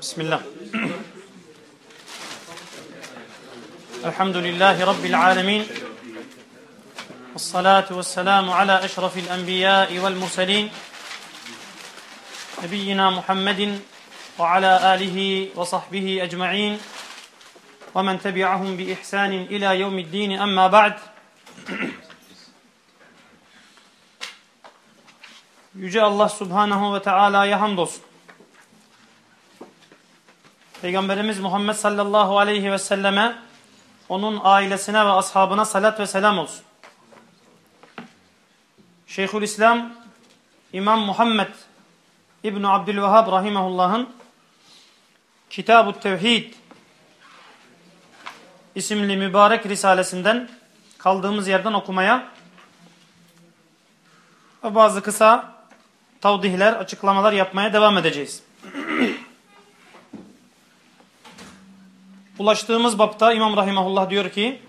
بسم الله. الحمد لله رب العالمين. والصلاة والسلام على أشرف الأنبياء والمرسلين. نبينا محمد وعلى آله وصحبه أجمعين. ومن تبعهم بإحسان إلى يوم الدين أما بعد. Yüce Allah Subhanahu ve Teala'ya. Peygamberimiz Muhammed sallallahu aleyhi ve selleme, onun ailesine ve ashabına salat ve selam olsun. Şeyhülislam İmam Muhammed İbn Abdülvehhab rahimehullah'ın Kitab-ı Tevhid isimli mübarek risalesinden kaldığımız yerden okumaya ve bazı kısa tavdihler, açıklamalar yapmaya devam edeceğiz. Ulaştığımız bapta İmam Rahimahullah diyor ki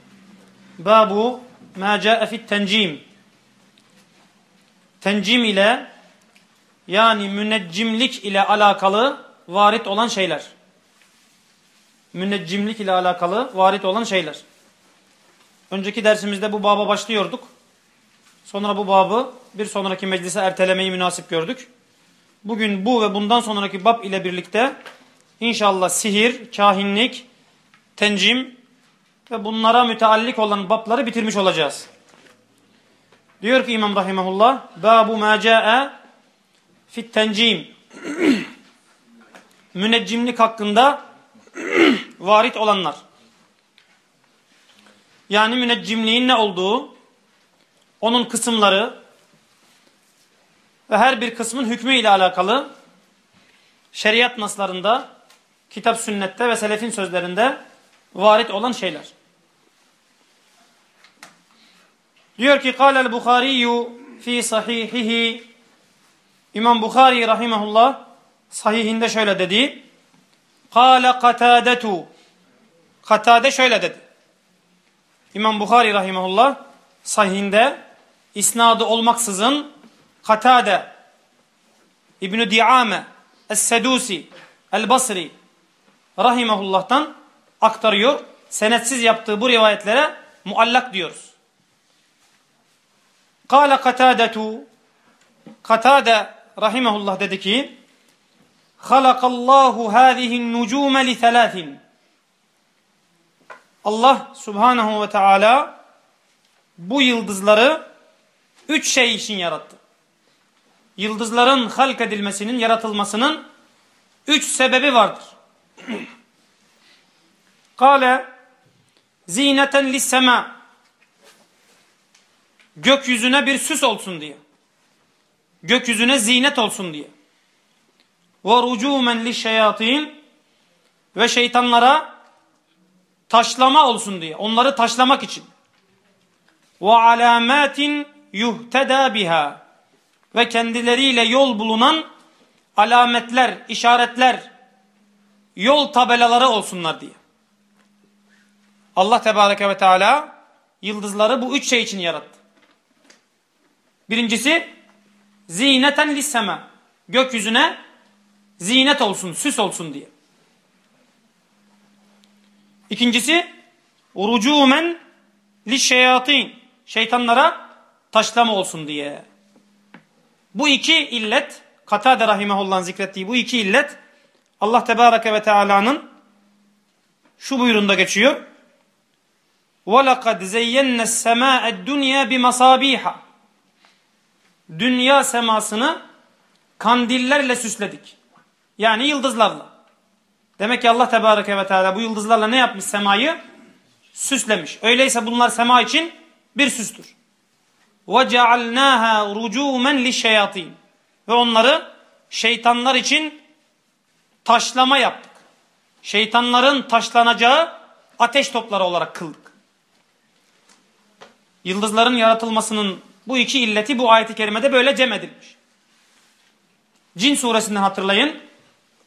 Babu ma ca'e fit tencim Tencim ile yani müneccimlik ile alakalı varit olan şeyler. Müneccimlik ile alakalı varit olan şeyler. Önceki dersimizde bu baba başlıyorduk. Sonra bu babı bir sonraki meclise ertelemeyi münasip gördük. Bugün bu ve bundan sonraki bab ile birlikte inşallah sihir, kahinlik, tencim ve bunlara müteallik olan babları bitirmiş olacağız. Diyor ki İmam Rahimahullah, Babu ma ca'e fit tencim. Müneccimlik hakkında varit olanlar. Yani müneccimliğin ne olduğu, onun kısımları ve her bir kısmın hükmü ile alakalı şeriat naslarında, kitap sünnette ve selefin sözlerinde varit olan şeyler. Diyor ki Kâlel Bukhariyu fi sahihihi İmam Bukhari rahimahullah sahihinde şöyle dedi. Kâle katâdetu Katade şöyle dedi. İmam Bukhari rahimahullah sahihinde isnadı olmaksızın Katade İbn-i Diame Es-Sedusi El-Basri rahimahullah'tan aktarıyor. Senetsiz yaptığı bu rivayetlere muallak diyoruz. Kale Katadetu Katade rahimahullah dedi ki Halakallahu hâzihin nucûme li thelâthin Allah subhanahu ve teala bu yıldızları üç şey için yarattı. Yıldızların halk edilmesinin, yaratılmasının üç sebebi vardır. Kale zineten lissema gökyüzüne bir süs olsun diye. Gökyüzüne zinet olsun diye. Ve rucumen lişşeyatin ve şeytanlara taşlama olsun diye. Onları taşlamak için. Ve alamatin yuhteda biha ve kendileriyle yol bulunan alametler, işaretler, yol tabelaları olsunlar diye. Allah Tebareke ve Teala yıldızları bu üç şey için yarattı. Birincisi zineten lissema. Gökyüzüne zinet olsun, süs olsun diye. İkincisi urucumen lişşeyatin. Şeytanlara taşlama olsun diye. Bu iki illet Katade Rahimahullah'ın zikrettiği bu iki illet Allah Tebareke ve Teala'nın şu buyruğunda geçiyor. وَلَقَدْ زَيَّنَّ السَّمَاءَ الدُّنْيَا بِمَصَابِيحَ Dünya semasını kandillerle süsledik. Yani yıldızlarla. Demek ki Allah Tebareke ve Teala bu yıldızlarla ne yapmış semayı? Süslemiş. Öyleyse bunlar sema için bir süstür. وَجَعَلْنَاهَا رُجُومًا لِشَيَاطِينَ Ve onları şeytanlar için taşlama yaptık. Şeytanların taşlanacağı ateş topları olarak kıldık. Yıldızların yaratılmasının bu iki illeti bu ayeti kerimede böyle cem edilmiş. Cin suresinden hatırlayın.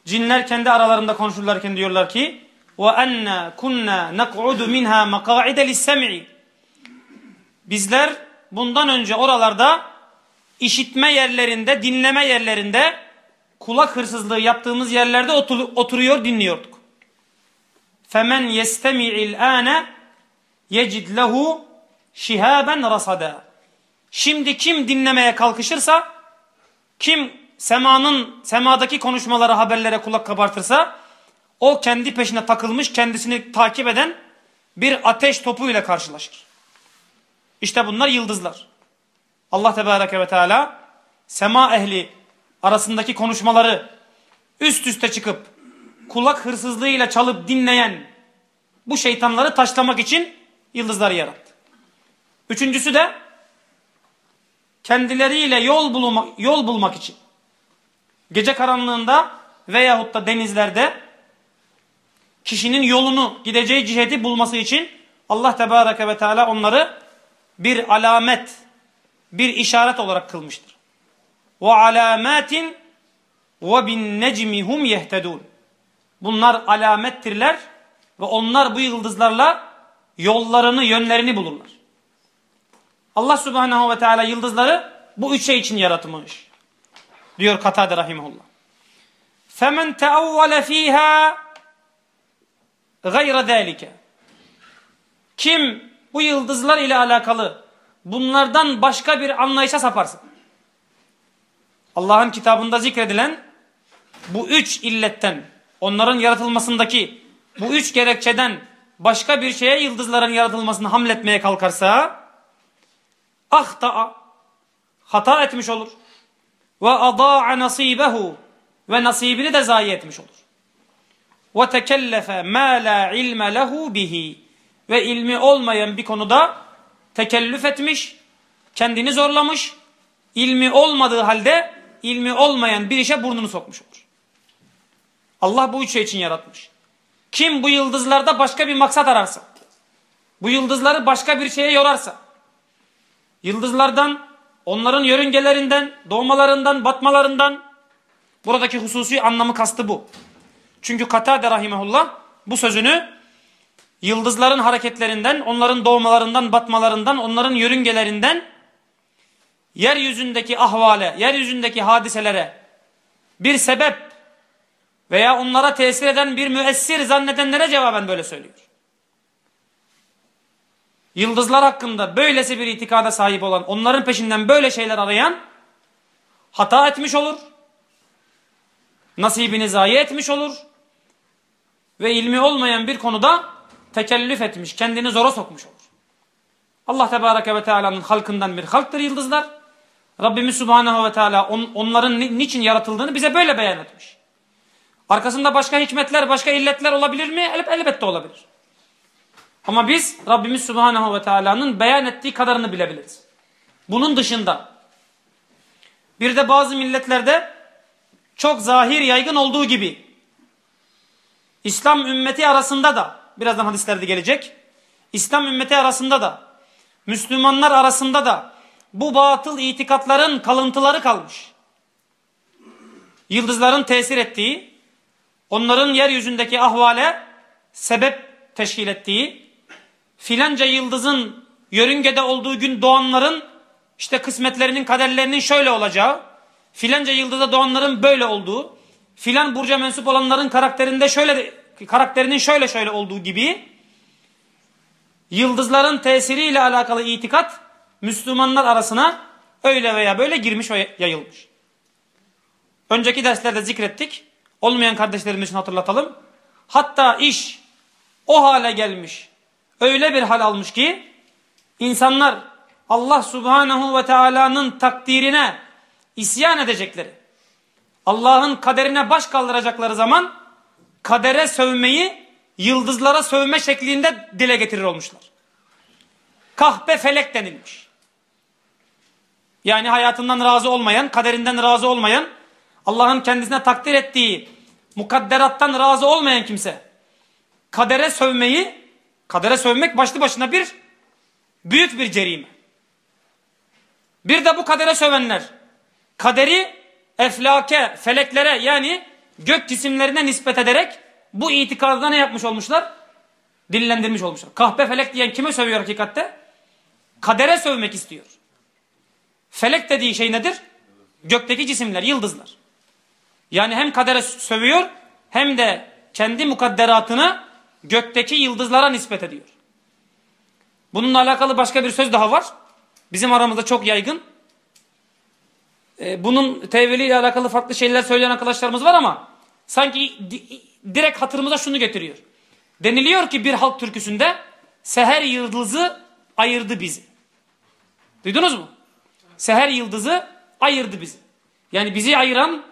Cinler kendi aralarında konuşurlarken diyorlar ki وَاَنَّا كُنَّا نَقْعُدُ مِنْهَا مَقَاعِدَ لِلسَّمْعِ Bizler bundan önce oralarda işitme yerlerinde, dinleme yerlerinde kulak hırsızlığı yaptığımız yerlerde otur, oturuyor dinliyorduk. Femen yestemi'il ane yecid lehu şihaben rasada. Şimdi kim dinlemeye kalkışırsa, kim semanın semadaki konuşmalara, haberlere kulak kabartırsa, o kendi peşine takılmış, kendisini takip eden bir ateş topu ile karşılaşır. İşte bunlar yıldızlar. Allah Tebareke ve Teala sema ehli arasındaki konuşmaları üst üste çıkıp kulak hırsızlığıyla çalıp dinleyen bu şeytanları taşlamak için yıldızları yarattı. Üçüncüsü de kendileriyle yol, bulma, yol bulmak için gece karanlığında veyahut da denizlerde kişinin yolunu gideceği ciheti bulması için Allah Tebareke ve Teala onları bir alamet, bir işaret olarak kılmıştır. Ve alamatin ve bin necmihum yehtedun. Bunlar alamettirler ve onlar bu yıldızlarla yollarını, yönlerini bulurlar. Allah Subhanahu ve Teala yıldızları bu üç şey için yaratmış. Diyor Katade rahimehullah. Femen teavvale fiha gayra zalike. Kim bu yıldızlar ile alakalı bunlardan başka bir anlayışa saparsa Allah'ın kitabında zikredilen bu üç illetten onların yaratılmasındaki bu üç gerekçeden başka bir şeye yıldızların yaratılmasını hamletmeye kalkarsa ahta hata etmiş olur. Ve adaa nasibehu ve nasibini de zayi etmiş olur. Ve tekellefe ma la ilme lehu bihi ve ilmi olmayan bir konuda tekellüf etmiş, kendini zorlamış, ilmi olmadığı halde ilmi olmayan bir işe burnunu sokmuş olur. Allah bu üç şey için yaratmış. Kim bu yıldızlarda başka bir maksat ararsa, bu yıldızları başka bir şeye yorarsa, yıldızlardan, onların yörüngelerinden, doğmalarından, batmalarından, buradaki hususi anlamı kastı bu. Çünkü Katade Rahimahullah bu sözünü yıldızların hareketlerinden, onların doğmalarından, batmalarından, onların yörüngelerinden, yeryüzündeki ahvale, yeryüzündeki hadiselere bir sebep veya onlara tesir eden bir müessir zannedenlere cevaben böyle söylüyor. Yıldızlar hakkında böylesi bir itikada sahip olan, onların peşinden böyle şeyler arayan hata etmiş olur. Nasibini zayi etmiş olur. Ve ilmi olmayan bir konuda tekellüf etmiş, kendini zora sokmuş olur. Allah Tebareke ve Teala'nın halkından bir halktır yıldızlar. Rabbimiz Subhanahu ve Teala on, onların niçin yaratıldığını bize böyle beyan etmiş. Arkasında başka hikmetler, başka illetler olabilir mi? El, elbette olabilir. Ama biz Rabbimiz Subhanahu ve Teala'nın beyan ettiği kadarını bilebiliriz. Bunun dışında bir de bazı milletlerde çok zahir yaygın olduğu gibi İslam ümmeti arasında da birazdan hadislerde gelecek. İslam ümmeti arasında da Müslümanlar arasında da bu batıl itikatların kalıntıları kalmış. Yıldızların tesir ettiği, onların yeryüzündeki ahvale sebep teşkil ettiği, filanca yıldızın yörüngede olduğu gün doğanların işte kısmetlerinin kaderlerinin şöyle olacağı, filanca yıldıza doğanların böyle olduğu, filan burca mensup olanların karakterinde şöyle karakterinin şöyle şöyle olduğu gibi yıldızların tesiriyle alakalı itikat Müslümanlar arasına öyle veya böyle girmiş ve yayılmış. Önceki derslerde zikrettik. Olmayan kardeşlerimiz için hatırlatalım. Hatta iş o hale gelmiş. Öyle bir hal almış ki insanlar Allah Subhanahu ve Teala'nın takdirine isyan edecekleri, Allah'ın kaderine baş kaldıracakları zaman kadere sövmeyi yıldızlara sövme şeklinde dile getirir olmuşlar. Kahpe felek denilmiş. Yani hayatından razı olmayan, kaderinden razı olmayan, Allah'ın kendisine takdir ettiği mukadderattan razı olmayan kimse kadere sövmeyi, kadere sövmek başlı başına bir büyük bir cerime. Bir de bu kadere sövenler kaderi eflake, feleklere yani gök cisimlerine nispet ederek bu itikadda ne yapmış olmuşlar? Dillendirmiş olmuşlar. Kahpe felek diyen kime sövüyor hakikatte? Kadere sövmek istiyor. Felek dediği şey nedir? Gökteki cisimler, yıldızlar. Yani hem kadere sövüyor hem de kendi mukadderatını gökteki yıldızlara nispet ediyor. Bununla alakalı başka bir söz daha var. Bizim aramızda çok yaygın. Ee, bunun teviliyle alakalı farklı şeyler söyleyen arkadaşlarımız var ama sanki di direkt hatırımıza şunu getiriyor. Deniliyor ki bir halk türküsünde seher yıldızı ayırdı bizi. Duydunuz mu? Seher yıldızı ayırdı bizi. Yani bizi ayıran,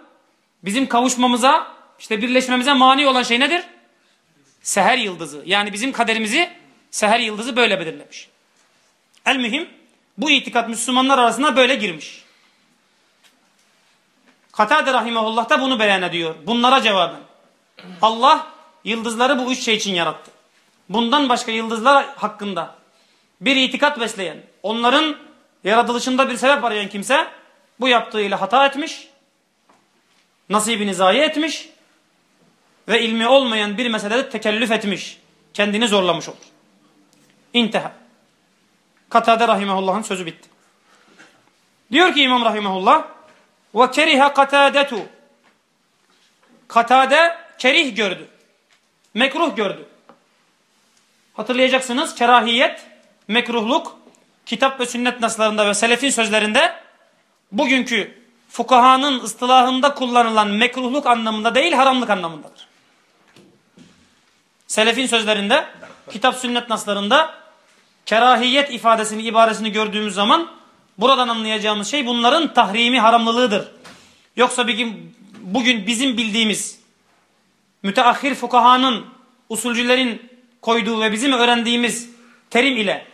bizim kavuşmamıza, işte birleşmemize mani olan şey nedir? Seher yıldızı. Yani bizim kaderimizi seher yıldızı böyle belirlemiş. El mühim bu itikat Müslümanlar arasında böyle girmiş. Katade Rahimahullah da bunu beyan ediyor. Bunlara cevaben. Allah yıldızları bu üç şey için yarattı. Bundan başka yıldızlar hakkında bir itikat besleyen, onların yaratılışında bir sebep arayan kimse bu yaptığıyla hata etmiş, nasibini zayi etmiş ve ilmi olmayan bir meselede tekellüf etmiş, kendini zorlamış olur. İnteha. Katade Rahimahullah'ın sözü bitti. Diyor ki İmam Rahimahullah ve keriha katadetu Katade kerih gördü. Mekruh gördü. Hatırlayacaksınız kerahiyet, mekruhluk kitap ve sünnet naslarında ve selefin sözlerinde bugünkü fukahanın ıstılahında kullanılan mekruhluk anlamında değil haramlık anlamındadır. Selefin sözlerinde kitap sünnet naslarında kerahiyet ifadesini, ibaresini gördüğümüz zaman buradan anlayacağımız şey bunların tahrimi, haramlılığıdır. Yoksa bugün, bugün bizim bildiğimiz müteahhir fukahanın, usulcülerin koyduğu ve bizim öğrendiğimiz terim ile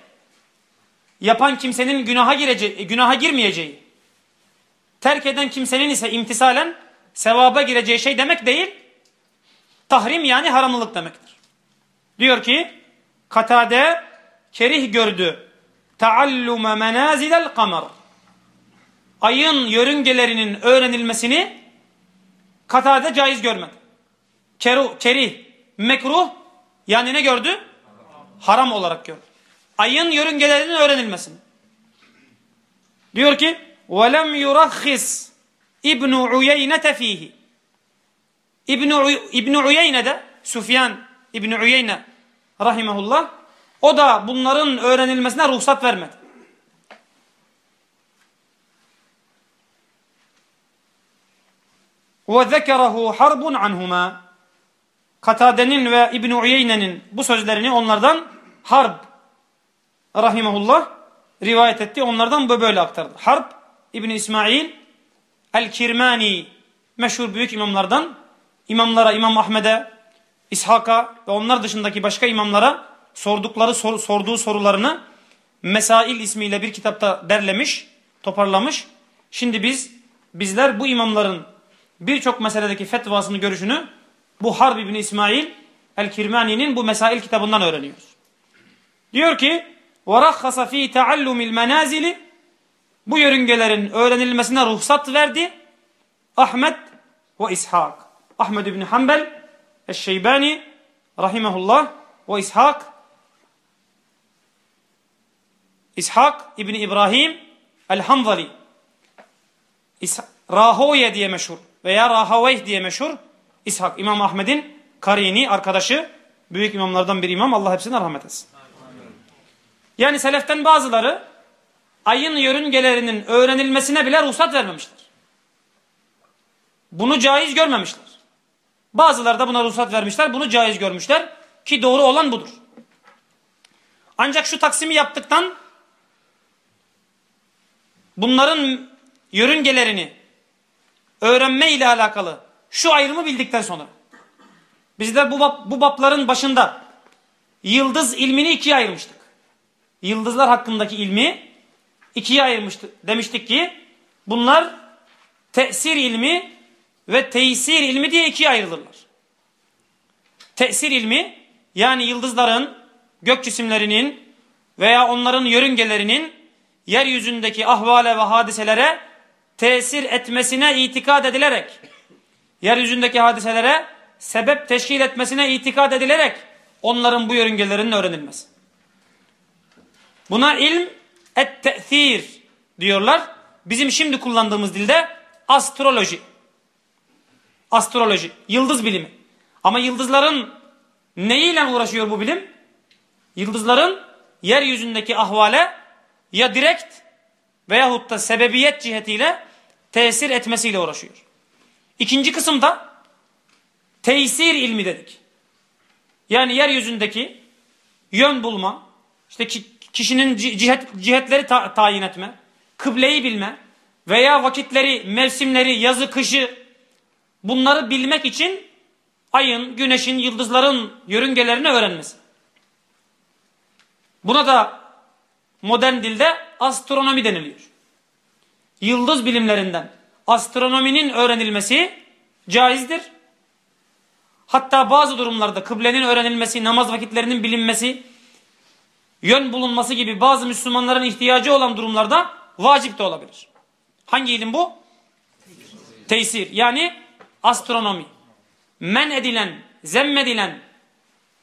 yapan kimsenin günaha, gireceği, günaha girmeyeceği, terk eden kimsenin ise imtisalen sevaba gireceği şey demek değil, tahrim yani haramlılık demektir. Diyor ki, Katade kerih gördü. Taallume menazilel kamer. Ayın yörüngelerinin öğrenilmesini Katade caiz görmedi. Keru, kerih, mekruh yani ne gördü? Haram olarak gördü. Ayın yörüngelerinin öğrenilmesini. Diyor ki وَلَمْ يُرَخِّصْ İbn Uyeyne ف۪يهِ İbn İbn Uyeyne de Süfyan İbn Uyeyne rahimehullah o da bunların öğrenilmesine ruhsat vermedi. وَذَكَرَهُ حَرْبٌ عَنْهُمَا Katade'nin ve İbn Uyeyne'nin bu sözlerini onlardan Harb rahimehullah rivayet etti. Onlardan böyle aktardı. Harb İbn İsmail El-Kirmani meşhur büyük imamlardan imamlara İmam Ahmed'e İshak'a ve onlar dışındaki başka imamlara sordukları sor, sorduğu sorularını Mesail ismiyle bir kitapta derlemiş, toparlamış. Şimdi biz bizler bu imamların birçok meseledeki fetvasını, görüşünü bu Harb ibn İsmail el-Kirmani'nin bu Mesail kitabından öğreniyoruz. Diyor ki: "Verakhasa fi taallumil manazili" Bu yörüngelerin öğrenilmesine ruhsat verdi. Ahmet ve İshak. Ahmed ibn Hanbel Eşşeybani rahimehullah ve İshak İshak İbni İbrahim El-Hanzali Rahoye diye meşhur veya Rahaveyh diye meşhur İshak İmam Ahmed'in karini arkadaşı büyük imamlardan bir imam Allah hepsine rahmet etsin. Yani seleften bazıları ayın yörüngelerinin öğrenilmesine bile ruhsat vermemişler. Bunu caiz görmemişler. Bazıları da buna ruhsat vermişler. Bunu caiz görmüşler. Ki doğru olan budur. Ancak şu taksimi yaptıktan bunların yörüngelerini öğrenme ile alakalı şu ayrımı bildikten sonra bizler bu, bab, bu babların başında yıldız ilmini ikiye ayırmıştık. Yıldızlar hakkındaki ilmi ikiye ayırmıştık. Demiştik ki bunlar tesir ilmi ve tesir ilmi diye ikiye ayrılırlar. Tesir ilmi yani yıldızların, gök cisimlerinin veya onların yörüngelerinin yeryüzündeki ahvale ve hadiselere tesir etmesine itikad edilerek, yeryüzündeki hadiselere sebep teşkil etmesine itikad edilerek onların bu yörüngelerinin öğrenilmesi. Buna ilm et-te'thir diyorlar. Bizim şimdi kullandığımız dilde astroloji. Astroloji, yıldız bilimi. Ama yıldızların neyiyle uğraşıyor bu bilim? Yıldızların yeryüzündeki ahvale ya direkt veyahut da sebebiyet cihetiyle tesir etmesiyle uğraşıyor. İkinci kısımda tesir ilmi dedik. Yani yeryüzündeki yön bulma, işte kişinin cihet, cihetleri ta tayin etme, kıbleyi bilme veya vakitleri, mevsimleri, yazı, kışı bunları bilmek için ayın, güneşin, yıldızların yörüngelerini öğrenmesi. Buna da modern dilde astronomi deniliyor. Yıldız bilimlerinden astronominin öğrenilmesi caizdir. Hatta bazı durumlarda kıblenin öğrenilmesi, namaz vakitlerinin bilinmesi, yön bulunması gibi bazı Müslümanların ihtiyacı olan durumlarda vacip de olabilir. Hangi ilim bu? Tesir. Yani astronomi. Men edilen, zemmedilen,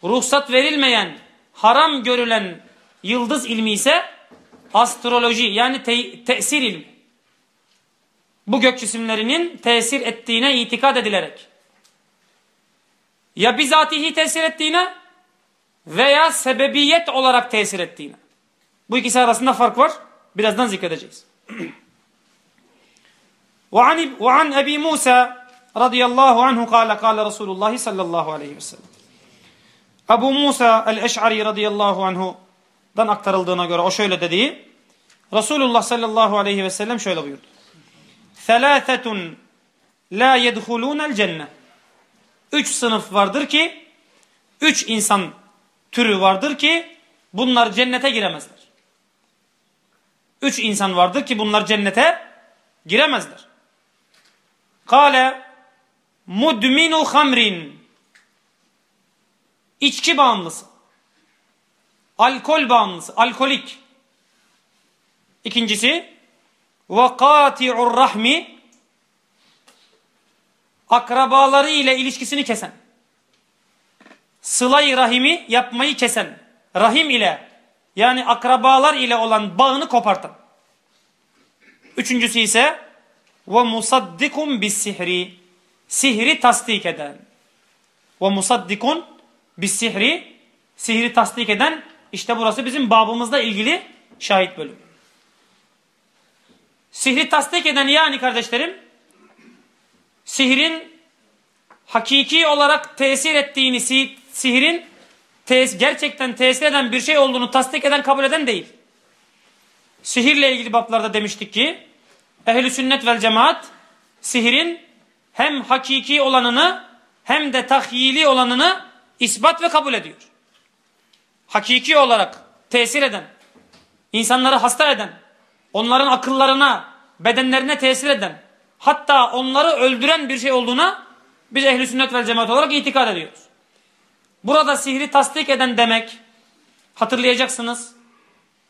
ruhsat verilmeyen, haram görülen yıldız ilmi ise astroloji yani te tesir ilmi. Bu gök cisimlerinin tesir ettiğine itikad edilerek ya bizatihi tesir ettiğine veya sebebiyet olarak tesir ettiğine. Bu ikisi arasında fark var. Birazdan zikredeceğiz. وعن, وعن أبي موسى radıyallahu anhu kâle kâle Resulullah sallallahu aleyhi ve sellem. Ebu Musa el-Eş'ari radıyallahu anhu'dan aktarıldığına göre o şöyle dediği Resulullah sallallahu aleyhi ve sellem şöyle buyurdu. Selâfetun la yedhulûnel cennet. Üç sınıf vardır ki üç insan türü vardır ki bunlar cennete giremezler. Üç insan vardır ki bunlar cennete giremezler. Kale mudminu hamrin. İçki bağımlısı. Alkol bağımlısı alkolik. İkincisi ve kati'ur rahmi. Akrabaları ile ilişkisini kesen. Sılayı rahimi yapmayı kesen. Rahim ile yani akrabalar ile olan bağını kopartan. Üçüncüsü ise ve musaddikum bis sihri sihri tasdik eden ve musaddikun bis sihri sihri tasdik eden işte burası bizim babımızla ilgili şahit bölüm. Sihri tasdik eden yani kardeşlerim sihrin hakiki olarak tesir ettiğini, sihrin tes gerçekten tesir eden bir şey olduğunu tasdik eden, kabul eden değil. Sihirle ilgili bablarda demiştik ki ehli sünnet vel cemaat sihrin hem hakiki olanını hem de tahyili olanını ispat ve kabul ediyor. Hakiki olarak tesir eden, insanları hasta eden, onların akıllarına, bedenlerine tesir eden, hatta onları öldüren bir şey olduğuna biz ehli sünnet vel cemaat olarak itikad ediyoruz. Burada sihri tasdik eden demek hatırlayacaksınız.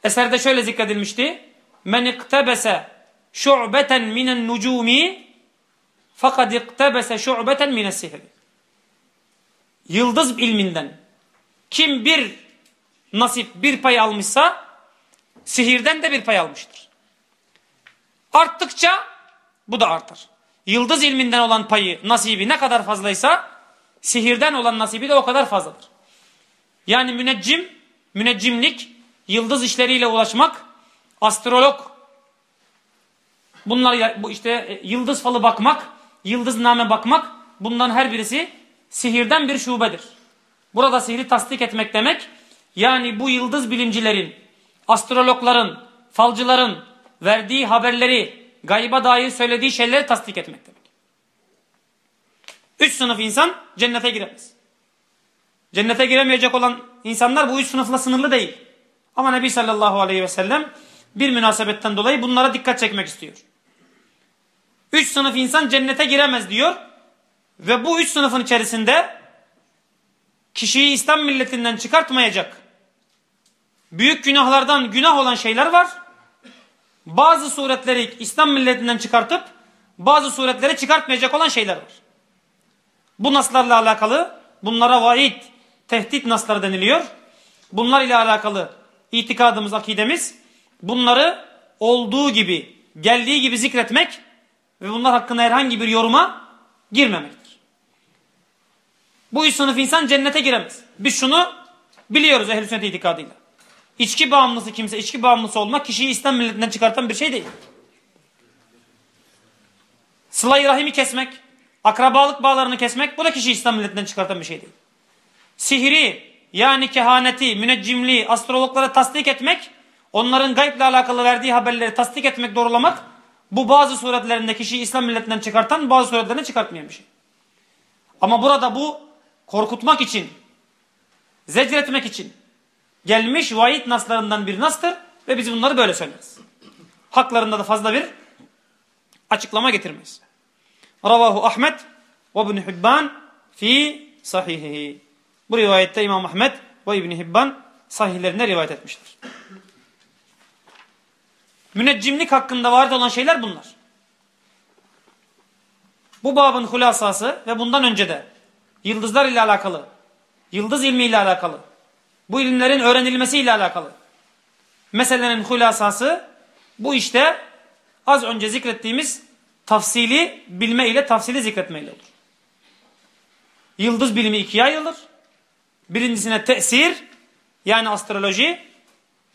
Eserde şöyle zikredilmişti. Men iktebese şu'beten minen nucumi fakat iktebese şu'beten mine sihri. Yıldız ilminden kim bir nasip bir pay almışsa sihirden de bir pay almıştır. Arttıkça bu da artar. Yıldız ilminden olan payı, nasibi ne kadar fazlaysa sihirden olan nasibi de o kadar fazladır. Yani müneccim, müneccimlik, yıldız işleriyle ulaşmak, astrolog, bunlar bu işte e, yıldız falı bakmak, yıldız name bakmak, bundan her birisi sihirden bir şubedir. Burada sihri tasdik etmek demek, yani bu yıldız bilimcilerin, astrologların, falcıların verdiği haberleri, gayba dair söylediği şeyleri tasdik etmek demek. Üç sınıf insan cennete giremez. Cennete giremeyecek olan insanlar bu üç sınıfla sınırlı değil. Ama Nebi sallallahu aleyhi ve sellem bir münasebetten dolayı bunlara dikkat çekmek istiyor. Üç sınıf insan cennete giremez diyor. Ve bu üç sınıfın içerisinde kişiyi İslam milletinden çıkartmayacak büyük günahlardan günah olan şeyler var. Bazı suretleri İslam milletinden çıkartıp bazı suretleri çıkartmayacak olan şeyler var. Bu naslarla alakalı bunlara vaid, tehdit nasları deniliyor. Bunlar ile alakalı itikadımız, akidemiz bunları olduğu gibi, geldiği gibi zikretmek ve bunlar hakkında herhangi bir yoruma girmemektir. Bu üç sınıf insan cennete giremez. Biz şunu biliyoruz ehl-i sünnet itikadıyla. İçki bağımlısı kimse, içki bağımlısı olmak kişiyi İslam milletinden çıkartan bir şey değil. Sıla-i rahimi kesmek, akrabalık bağlarını kesmek bu da kişiyi İslam milletinden çıkartan bir şey değil. Sihri yani kehaneti, müneccimliği, astrologlara tasdik etmek, onların gayble alakalı verdiği haberleri tasdik etmek, doğrulamak bu bazı suretlerinde kişiyi İslam milletinden çıkartan bazı suretlerine çıkartmayan bir şey. Ama burada bu korkutmak için, zecretmek için gelmiş vaid naslarından bir nastır ve biz bunları böyle söyleriz. Haklarında da fazla bir açıklama getirmeyiz. Ravahu Ahmet ve İbn Hibban fi sahihihi. Bu rivayette İmam Ahmet ve İbn Hibban sahihlerinde rivayet etmiştir. Müneccimlik hakkında varit olan şeyler bunlar. Bu babın hulasası ve bundan önce de yıldızlar ile alakalı, yıldız ilmi ile alakalı, bu ilimlerin öğrenilmesi ile alakalı meselenin hulasası bu işte az önce zikrettiğimiz tafsili bilme ile tafsili zikretme ile olur. Yıldız bilimi ikiye ayrılır. Birincisine tesir yani astroloji,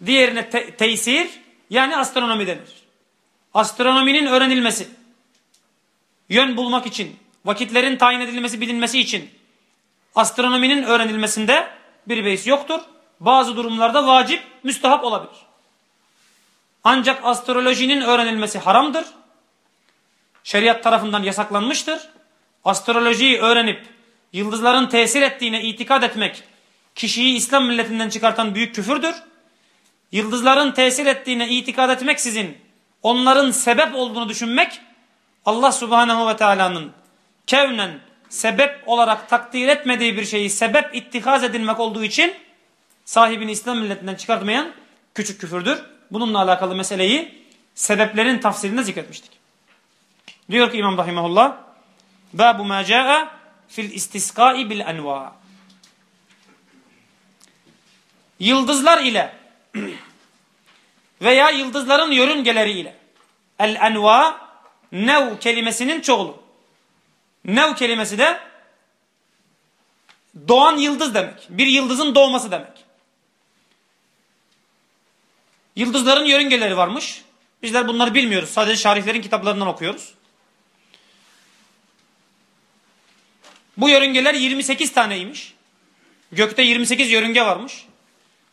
diğerine te tesir yani astronomi denir. Astronominin öğrenilmesi, yön bulmak için, vakitlerin tayin edilmesi, bilinmesi için astronominin öğrenilmesinde bir beis yoktur. Bazı durumlarda vacip, müstahap olabilir. Ancak astrolojinin öğrenilmesi haramdır. Şeriat tarafından yasaklanmıştır. Astrolojiyi öğrenip yıldızların tesir ettiğine itikad etmek kişiyi İslam milletinden çıkartan büyük küfürdür. Yıldızların tesir ettiğine itikad etmek sizin onların sebep olduğunu düşünmek Allah subhanehu ve teala'nın kevnen sebep olarak takdir etmediği bir şeyi sebep ittihaz edilmek olduğu için sahibini İslam milletinden çıkartmayan küçük küfürdür. Bununla alakalı meseleyi sebeplerin tafsirinde zikretmiştik. Diyor ki İmam Rahimahullah Babu ma ca'e fil istiskai bil enva Yıldızlar ile veya yıldızların yörüngeleri ile el enva nev kelimesinin çoğulu. Nev kelimesi de doğan yıldız demek. Bir yıldızın doğması demek. Yıldızların yörüngeleri varmış. Bizler bunları bilmiyoruz. Sadece şarihlerin kitaplarından okuyoruz. Bu yörüngeler 28 taneymiş. Gökte 28 yörünge varmış.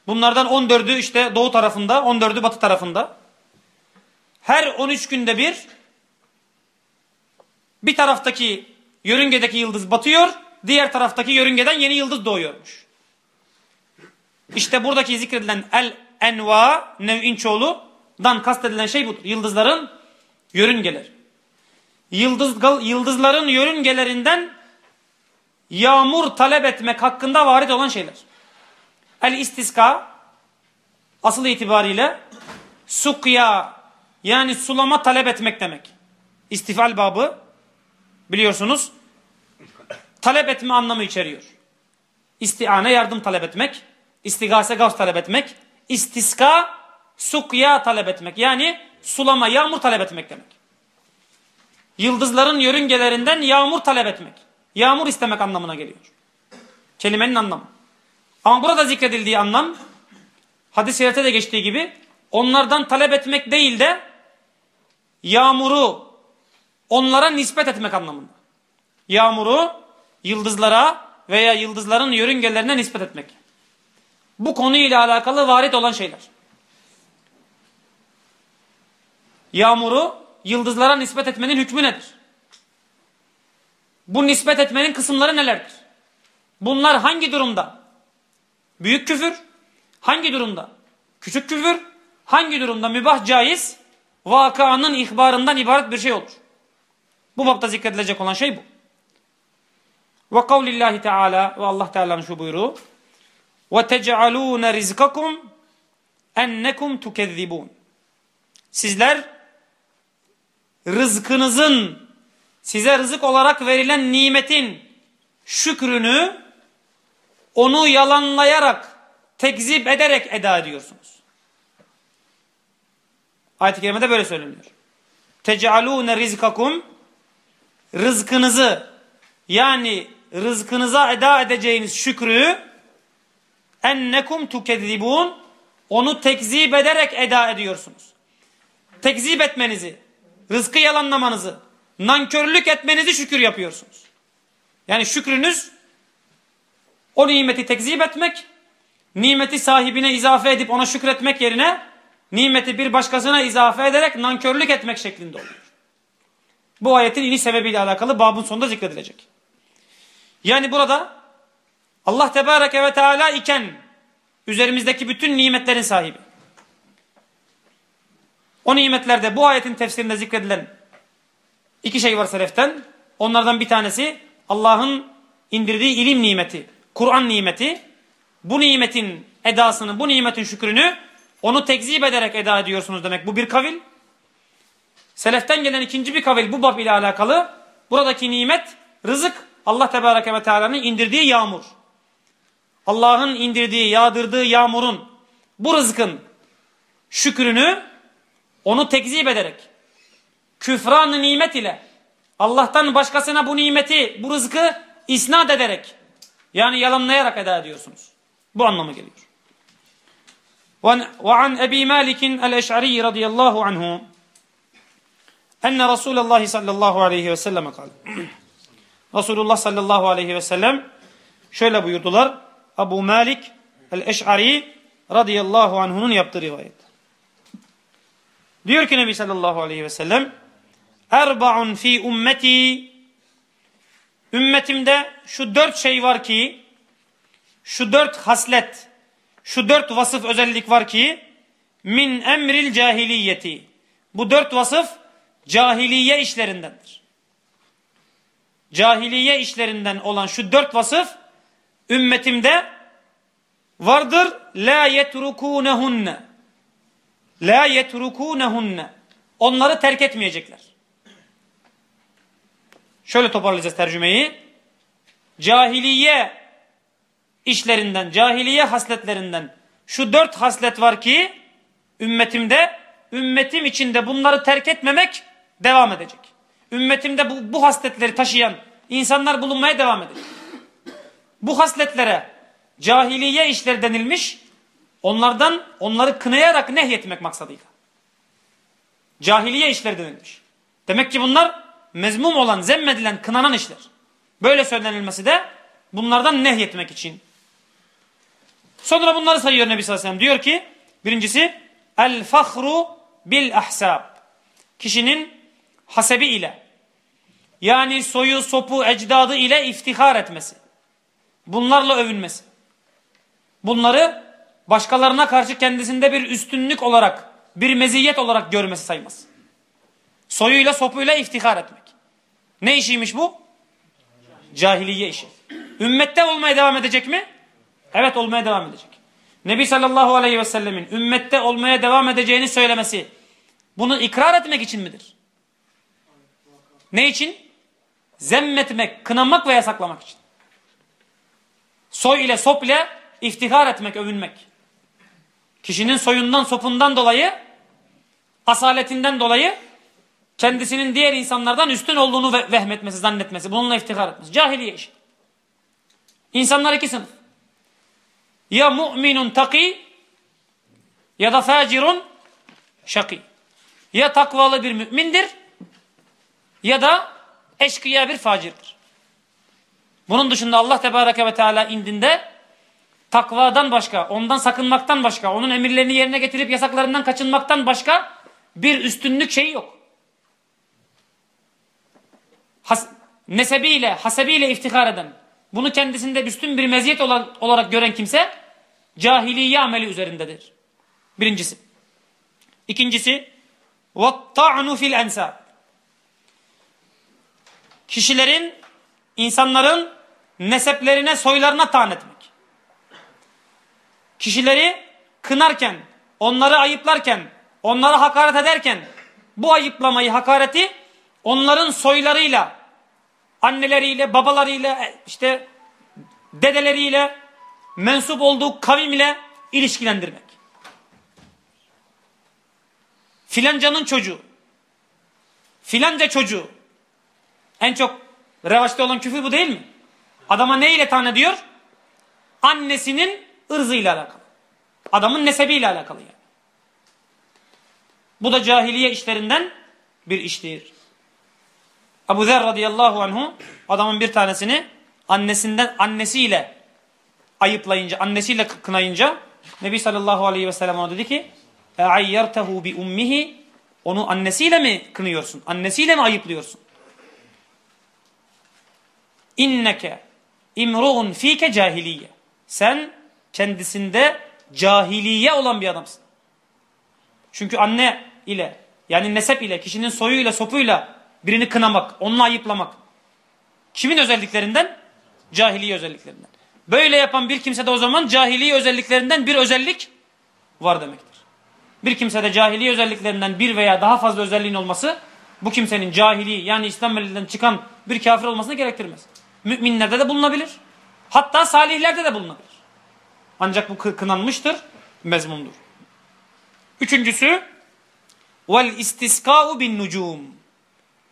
Bunlardan 14'ü işte doğu tarafında, 14'ü batı tarafında. Her 13 günde bir bir taraftaki yörüngedeki yıldız batıyor, diğer taraftaki yörüngeden yeni yıldız doğuyormuş. İşte buradaki zikredilen el enva nev'in çoğuludan kastedilen şey budur. Yıldızların yörüngeleri. Yıldız, yıldızların yörüngelerinden yağmur talep etmek hakkında varit olan şeyler. El istiska asıl itibariyle sukya yani sulama talep etmek demek. İstifal babı biliyorsunuz talep etme anlamı içeriyor. İstiane yardım talep etmek, istigase gavs talep etmek, istiska sukya talep etmek yani sulama yağmur talep etmek demek. Yıldızların yörüngelerinden yağmur talep etmek. Yağmur istemek anlamına geliyor. Kelimenin anlamı. Ama burada zikredildiği anlam hadis-i şerifte de geçtiği gibi onlardan talep etmek değil de yağmuru onlara nispet etmek anlamında. Yağmuru yıldızlara veya yıldızların yörüngelerine nispet etmek. Bu konuyla alakalı varit olan şeyler. Yağmuru yıldızlara nispet etmenin hükmü nedir? Bu nispet etmenin kısımları nelerdir? Bunlar hangi durumda? Büyük küfür. Hangi durumda? Küçük küfür. Hangi durumda mübah caiz? Vakanın ihbarından ibaret bir şey olur. Bu bapta zikredilecek olan şey bu. Ve kavlillahi teala ve Allah Teala'nın şu buyruğu ve tec'alûne rizkakum ennekum tukezzibun. Sizler rızkınızın size rızık olarak verilen nimetin şükrünü onu yalanlayarak, tekzip ederek eda ediyorsunuz. Ayet-i kerimede böyle söyleniyor. Tec'alûne rizkakum rızkınızı yani rızkınıza eda edeceğiniz şükrü ennekum tukezzibun onu tekzip ederek eda ediyorsunuz. Tekzip etmenizi, rızkı yalanlamanızı, nankörlük etmenizi şükür yapıyorsunuz. Yani şükrünüz o nimeti tekzip etmek, nimeti sahibine izafe edip ona şükretmek yerine nimeti bir başkasına izafe ederek nankörlük etmek şeklinde oluyor. Bu ayetin iniş sebebiyle alakalı babın sonunda zikredilecek. Yani burada Allah Tebareke ve Teala iken üzerimizdeki bütün nimetlerin sahibi. O nimetlerde bu ayetin tefsirinde zikredilen iki şey var seleften. Onlardan bir tanesi Allah'ın indirdiği ilim nimeti, Kur'an nimeti. Bu nimetin edasını, bu nimetin şükrünü onu tekzip ederek eda ediyorsunuz demek. Bu bir kavil. Seleften gelen ikinci bir kavil bu bab ile alakalı. Buradaki nimet, rızık Allah Tebareke ve Teala'nın indirdiği yağmur. Allah'ın indirdiği, yağdırdığı yağmurun bu rızkın şükrünü onu tekzip ederek küfran nimet ile Allah'tan başkasına bu nimeti, bu rızkı isnat ederek yani yalanlayarak eda ediyorsunuz. Bu anlamı geliyor. وعن أبي مالك الأشعري رضي الله عنه أن رسول الله صلى الله عليه وسلم قال Resulullah sallallahu aleyhi ve sellem şöyle buyurdular. Abu Malik el-Eş'ari radıyallahu anh'unun yaptığı rivayet. Diyor ki Nebi sallallahu aleyhi ve sellem Erba'un fi ümmeti Ümmetimde şu dört şey var ki şu dört haslet şu dört vasıf özellik var ki min emril cahiliyeti bu dört vasıf cahiliye işlerindendir. Cahiliye işlerinden olan şu dört vasıf ümmetimde vardır. La yetrukunehunne. La yetrukunehunne. Onları terk etmeyecekler. Şöyle toparlayacağız tercümeyi. Cahiliye işlerinden, cahiliye hasletlerinden şu dört haslet var ki ümmetimde, ümmetim içinde bunları terk etmemek devam edecek. Ümmetimde bu, bu hasletleri taşıyan insanlar bulunmaya devam edecek. Bu hasletlere cahiliye işleri denilmiş, onlardan onları kınayarak nehyetmek maksadıyla. Cahiliye işleri denilmiş. Demek ki bunlar mezmum olan, zemmedilen, kınanan işler. Böyle söylenilmesi de bunlardan nehyetmek için. Sonra bunları sayıyor Nebi sallallahu aleyhi. Diyor ki birincisi el fahru bil ahsab. Kişinin hasebi ile yani soyu, sopu, ecdadı ile iftihar etmesi. Bunlarla övünmesi. Bunları başkalarına karşı kendisinde bir üstünlük olarak, bir meziyet olarak görmesi saymaz. Soyuyla, sopuyla iftihar etmek. Ne işiymiş bu? Cahiliye işi. Ümmette olmaya devam edecek mi? Evet olmaya devam edecek. Nebi sallallahu aleyhi ve sellemin ümmette olmaya devam edeceğini söylemesi bunu ikrar etmek için midir? Ne için? Zemmetmek, kınamak ve yasaklamak için. Soy ile sop ile iftihar etmek, övünmek. Kişinin soyundan, sopundan dolayı, asaletinden dolayı kendisinin diğer insanlardan üstün olduğunu vehmetmesi, zannetmesi, bununla iftihar etmesi. Cahiliye işi. İnsanlar iki sınıf. Ya mu'minun taki ya da facirun şaki. Ya takvalı bir mümindir ya da eşkıya bir facirdir. Bunun dışında Allah Tebareke ve Teala indinde takvadan başka, ondan sakınmaktan başka, onun emirlerini yerine getirip yasaklarından kaçınmaktan başka bir üstünlük şeyi yok Has, nesebiyle, hasebiyle iftihar eden, bunu kendisinde üstün bir meziyet olarak gören kimse cahiliye ameli üzerindedir. Birincisi. İkincisi وَالطَّعْنُ fil ensab. Kişilerin, insanların neseplerine, soylarına taan etmek. Kişileri kınarken, onları ayıplarken, onlara hakaret ederken bu ayıplamayı, hakareti onların soylarıyla, anneleriyle, babalarıyla, işte dedeleriyle, mensup olduğu kavim ile ilişkilendirmek. Filancanın çocuğu, filanca çocuğu. En çok revaçta olan küfür bu değil mi? Adama ne ile tane diyor? Annesinin ırzıyla alakalı. Adamın nesebiyle alakalı yani. Bu da cahiliye işlerinden bir iştir. Ebu Zer radıyallahu anhu adamın bir tanesini annesinden annesiyle ayıplayınca, annesiyle kınayınca Nebi sallallahu aleyhi ve sellem ona dedi ki اَعَيَّرْتَهُ bi ummihi Onu annesiyle mi kınıyorsun? Annesiyle mi ayıplıyorsun? İnneke imru'un fike cahiliye. Sen kendisinde cahiliye olan bir adamsın. Çünkü anne ile yani nesep ile kişinin soyuyla sopuyla birini kınamak, onunla ayıplamak. Kimin özelliklerinden? Cahiliye özelliklerinden. Böyle yapan bir kimsede o zaman cahiliye özelliklerinden bir özellik var demektir. Bir kimsede cahiliye özelliklerinden bir veya daha fazla özelliğin olması bu kimsenin cahili yani İslam milletinden çıkan bir kafir olmasını gerektirmez. Müminlerde de bulunabilir. Hatta salihlerde de bulunabilir. Ancak bu kınanmıştır, mezmumdur. Üçüncüsü vel istiska'u bin nucum.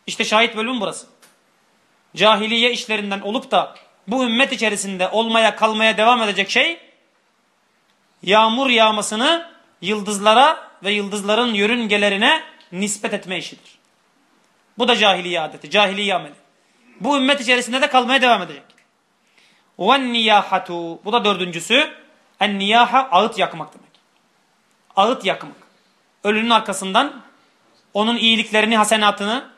İşte şahit bölüm burası. Cahiliye işlerinden olup da bu ümmet içerisinde olmaya kalmaya devam edecek şey yağmur yağmasını yıldızlara ve yıldızların yörüngelerine nispet etme işidir. Bu da cahiliye adeti, cahiliye ameli. Bu ümmet içerisinde de kalmaya devam edecek. Niyahatu. Bu da dördüncüsü. Niyaha ağıt yakmak demek. Ağıt yakmak. Ölünün arkasından onun iyiliklerini, hasenatını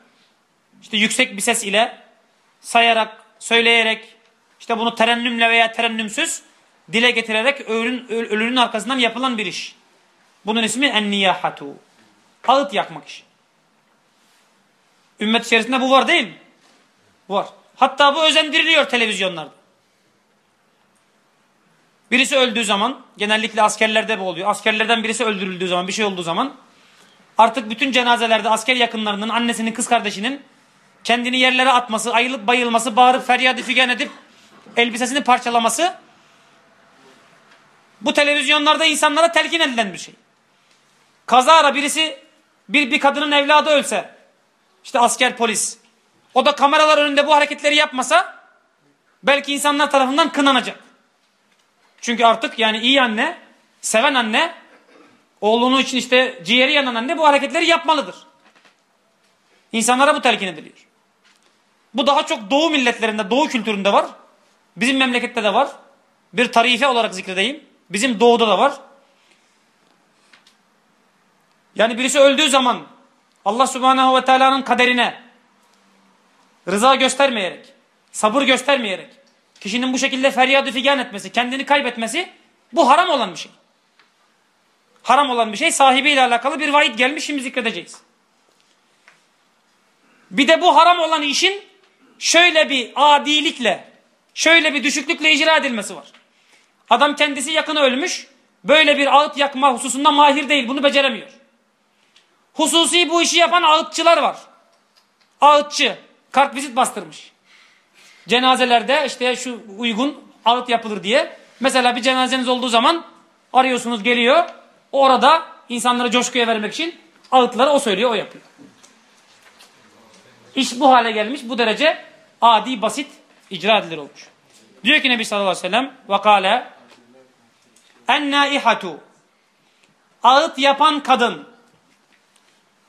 işte yüksek bir ses ile sayarak, söyleyerek işte bunu terennümle veya terennümsüz dile getirerek ölünün, ölünün arkasından yapılan bir iş. Bunun ismi en-niyahatu. Ağıt yakmak işi. Ümmet içerisinde bu var değil mi? Var. Hatta bu özendiriliyor televizyonlarda. Birisi öldüğü zaman, genellikle askerlerde bu oluyor. Askerlerden birisi öldürüldüğü zaman, bir şey olduğu zaman artık bütün cenazelerde asker yakınlarının, annesinin, kız kardeşinin kendini yerlere atması, ayılıp bayılması, bağırıp feryadı figan edip elbisesini parçalaması bu televizyonlarda insanlara telkin edilen bir şey. Kazara birisi bir, bir kadının evladı ölse işte asker polis o da kameralar önünde bu hareketleri yapmasa belki insanlar tarafından kınanacak. Çünkü artık yani iyi anne, seven anne, oğlunu için işte ciğeri yanan anne bu hareketleri yapmalıdır. İnsanlara bu telkin ediliyor. Bu daha çok doğu milletlerinde, doğu kültüründe var. Bizim memlekette de var. Bir tarife olarak zikredeyim. Bizim doğuda da var. Yani birisi öldüğü zaman Allah subhanehu ve teala'nın kaderine rıza göstermeyerek, sabır göstermeyerek, kişinin bu şekilde feryadı figan etmesi, kendini kaybetmesi bu haram olan bir şey. Haram olan bir şey sahibiyle alakalı bir vaid gelmiş şimdi zikredeceğiz. Bir de bu haram olan işin şöyle bir adilikle, şöyle bir düşüklükle icra edilmesi var. Adam kendisi yakını ölmüş, böyle bir ağıt yakma hususunda mahir değil, bunu beceremiyor. Hususi bu işi yapan ağıtçılar var. Ağıtçı, kartvizit bastırmış. Cenazelerde işte şu uygun ağıt yapılır diye. Mesela bir cenazeniz olduğu zaman arıyorsunuz geliyor. Orada insanları coşkuya vermek için ağıtları o söylüyor, o yapıyor. İş bu hale gelmiş, bu derece adi, basit icra edilir olmuş. Diyor ki Nebi sallallahu aleyhi ve sellem kâle en ağıt yapan kadın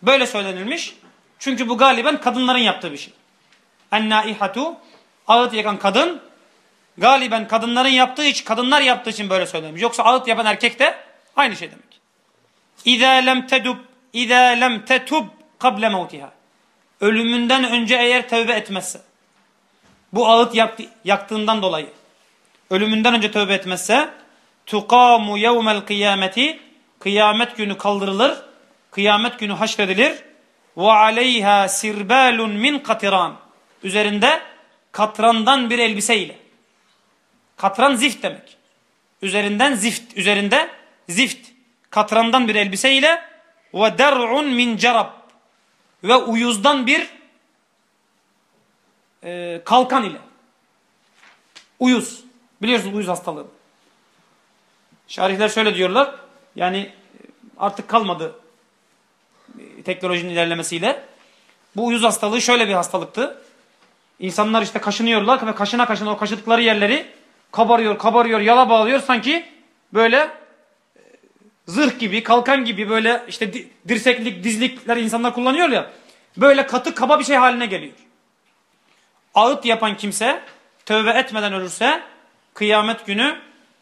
böyle söylenilmiş. Çünkü bu galiben kadınların yaptığı bir şey. en ağıt yakan kadın galiben kadınların yaptığı için kadınlar yaptığı için böyle söylenmiş. Yoksa ağıt yapan erkek de aynı şey demek. İza lem tedub İza lem tetub kable mevtiha. Ölümünden önce eğer tövbe etmezse bu ağıt yaktı, yaktığından dolayı ölümünden önce tövbe etmezse tuqamu yevmel kıyameti kıyamet günü kaldırılır kıyamet günü haşredilir. Ve aleyha sirbalun min katiran. Üzerinde katrandan bir elbiseyle katran zift demek. Üzerinden zift üzerinde zift. Katrandan bir elbiseyle ve der'un min carab ve uyuzdan bir e, kalkan ile. Uyuz. Biliyorsunuz uyuz hastalığı. Şarihler şöyle diyorlar. Yani e, artık kalmadı e, teknolojinin ilerlemesiyle. Bu uyuz hastalığı şöyle bir hastalıktı. İnsanlar işte kaşınıyorlar ve kaşına kaşına o kaşıdıkları yerleri kabarıyor, kabarıyor, yala bağlıyor sanki böyle zırh gibi, kalkan gibi böyle işte dirseklik, dizlikler insanlar kullanıyor ya. Böyle katı kaba bir şey haline geliyor. Ağıt yapan kimse tövbe etmeden ölürse kıyamet günü